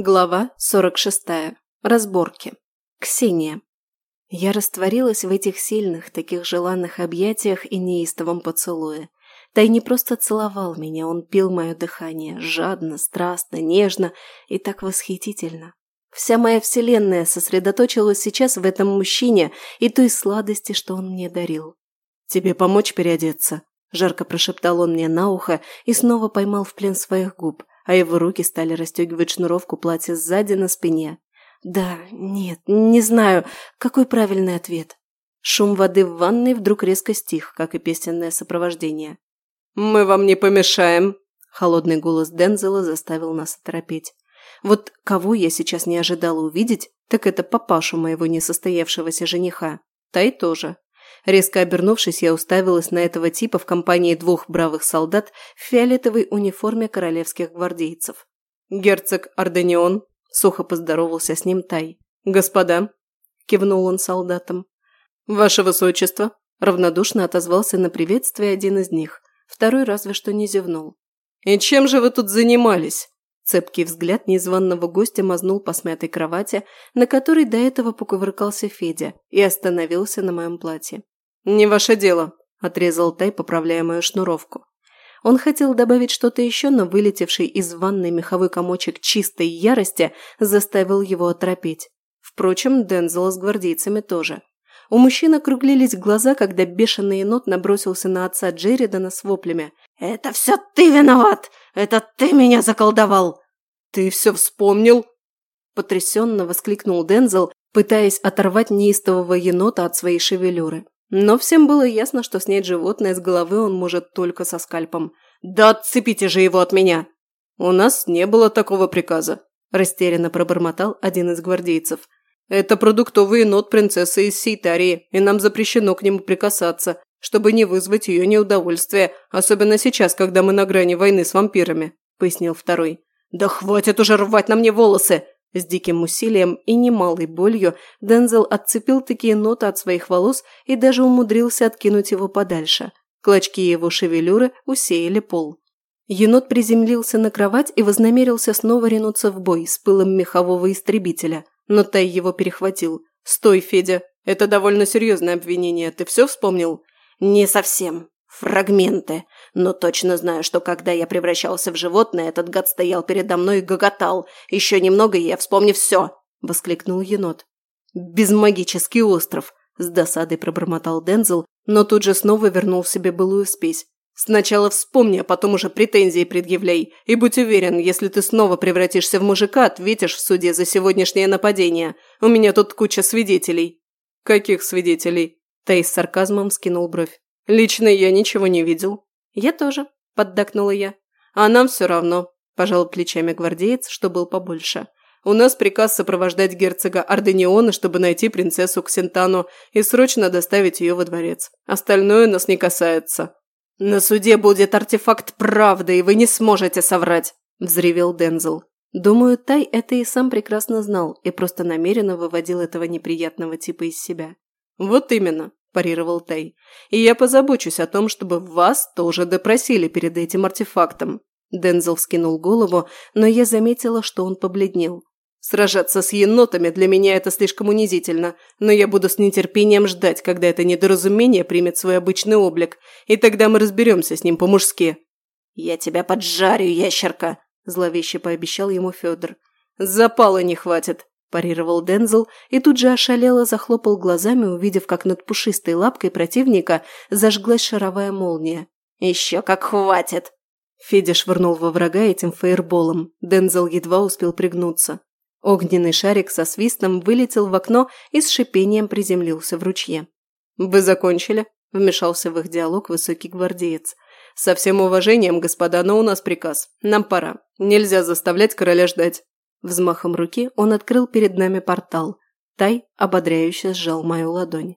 Глава 46. Разборки. Ксения. Я растворилась в этих сильных, таких желанных объятиях и неистовом поцелуе. Тай не просто целовал меня, он пил мое дыхание, жадно, страстно, нежно и так восхитительно. Вся моя вселенная сосредоточилась сейчас в этом мужчине и той сладости, что он мне дарил. «Тебе помочь переодеться?» – жарко прошептал он мне на ухо и снова поймал в плен своих губ – а его руки стали расстегивать шнуровку платья сзади на спине. Да, нет, не знаю, какой правильный ответ. Шум воды в ванной вдруг резко стих, как и песенное сопровождение. «Мы вам не помешаем!» Холодный голос Дензела заставил нас оторопеть. Вот кого я сейчас не ожидала увидеть, так это папашу моего несостоявшегося жениха. Тай тоже. Резко обернувшись, я уставилась на этого типа в компании двух бравых солдат в фиолетовой униформе королевских гвардейцев. «Герцог Арденион», – сухо поздоровался с ним Тай. «Господа», – кивнул он солдатам. «Ваше высочество», – равнодушно отозвался на приветствие один из них, второй разве что не зевнул. «И чем же вы тут занимались?» Цепкий взгляд незваного гостя мазнул по смятой кровати, на которой до этого покувыркался Федя, и остановился на моем платье. «Не ваше дело», – отрезал Тай, поправляя мою шнуровку. Он хотел добавить что-то еще, но вылетевший из ванной меховой комочек чистой ярости заставил его оторопеть. Впрочем, Дензела с гвардейцами тоже. У мужчин округлились глаза, когда бешеный енот набросился на отца Джеридана с воплями. «Это все ты виноват! Это ты меня заколдовал!» «Ты все вспомнил?» Потрясенно воскликнул Дензел, пытаясь оторвать неистового енота от своей шевелюры. Но всем было ясно, что снять животное с головы он может только со скальпом. «Да отцепите же его от меня!» «У нас не было такого приказа», – растерянно пробормотал один из гвардейцев. «Это продуктовый енот принцессы из Сейтарии, и нам запрещено к нему прикасаться, чтобы не вызвать ее неудовольствие, особенно сейчас, когда мы на грани войны с вампирами», – пояснил второй. «Да хватит уже рвать на мне волосы!» С диким усилием и немалой болью Дензел отцепил такие ноты от своих волос и даже умудрился откинуть его подальше. Клочки его шевелюры усеяли пол. Енот приземлился на кровать и вознамерился снова ринуться в бой с пылом мехового истребителя, но Тай его перехватил. «Стой, Федя, это довольно серьезное обвинение, ты все вспомнил?» «Не совсем. Фрагменты. Но точно знаю, что когда я превращался в животное, этот гад стоял передо мной и гоготал. Еще немного, и я вспомню все!» – воскликнул енот. «Безмагический остров!» – с досадой пробормотал Дензел, но тут же снова вернул себе былую спесь. «Сначала вспомни, а потом уже претензии предъявляй. И будь уверен, если ты снова превратишься в мужика, ответишь в суде за сегодняшнее нападение. У меня тут куча свидетелей». «Каких свидетелей?» Тей с сарказмом скинул бровь. «Лично я ничего не видел». «Я тоже», – поддакнула я. «А нам все равно», – пожал плечами гвардеец, что был побольше. «У нас приказ сопровождать герцога Ардениона, чтобы найти принцессу Ксентану и срочно доставить ее во дворец. Остальное нас не касается». «На суде будет артефакт правды, и вы не сможете соврать», – взревел Дензел. Думаю, Тай это и сам прекрасно знал и просто намеренно выводил этого неприятного типа из себя. «Вот именно. – парировал Тай. «И я позабочусь о том, чтобы вас тоже допросили перед этим артефактом». Дензел вскинул голову, но я заметила, что он побледнел. «Сражаться с енотами для меня это слишком унизительно, но я буду с нетерпением ждать, когда это недоразумение примет свой обычный облик, и тогда мы разберемся с ним по-мужски». «Я тебя поджарю, ящерка!» – зловеще пообещал ему Федор. «Запала не хватит», парировал Дензел и тут же ошалело захлопал глазами, увидев, как над пушистой лапкой противника зажглась шаровая молния. «Еще как хватит!» Федя швырнул во врага этим фейерболом. Дензел едва успел пригнуться. Огненный шарик со свистом вылетел в окно и с шипением приземлился в ручье. «Вы закончили?» – вмешался в их диалог высокий гвардеец. «Со всем уважением, господа, но у нас приказ. Нам пора. Нельзя заставлять короля ждать. Взмахом руки он открыл перед нами портал. Тай ободряюще сжал мою ладонь.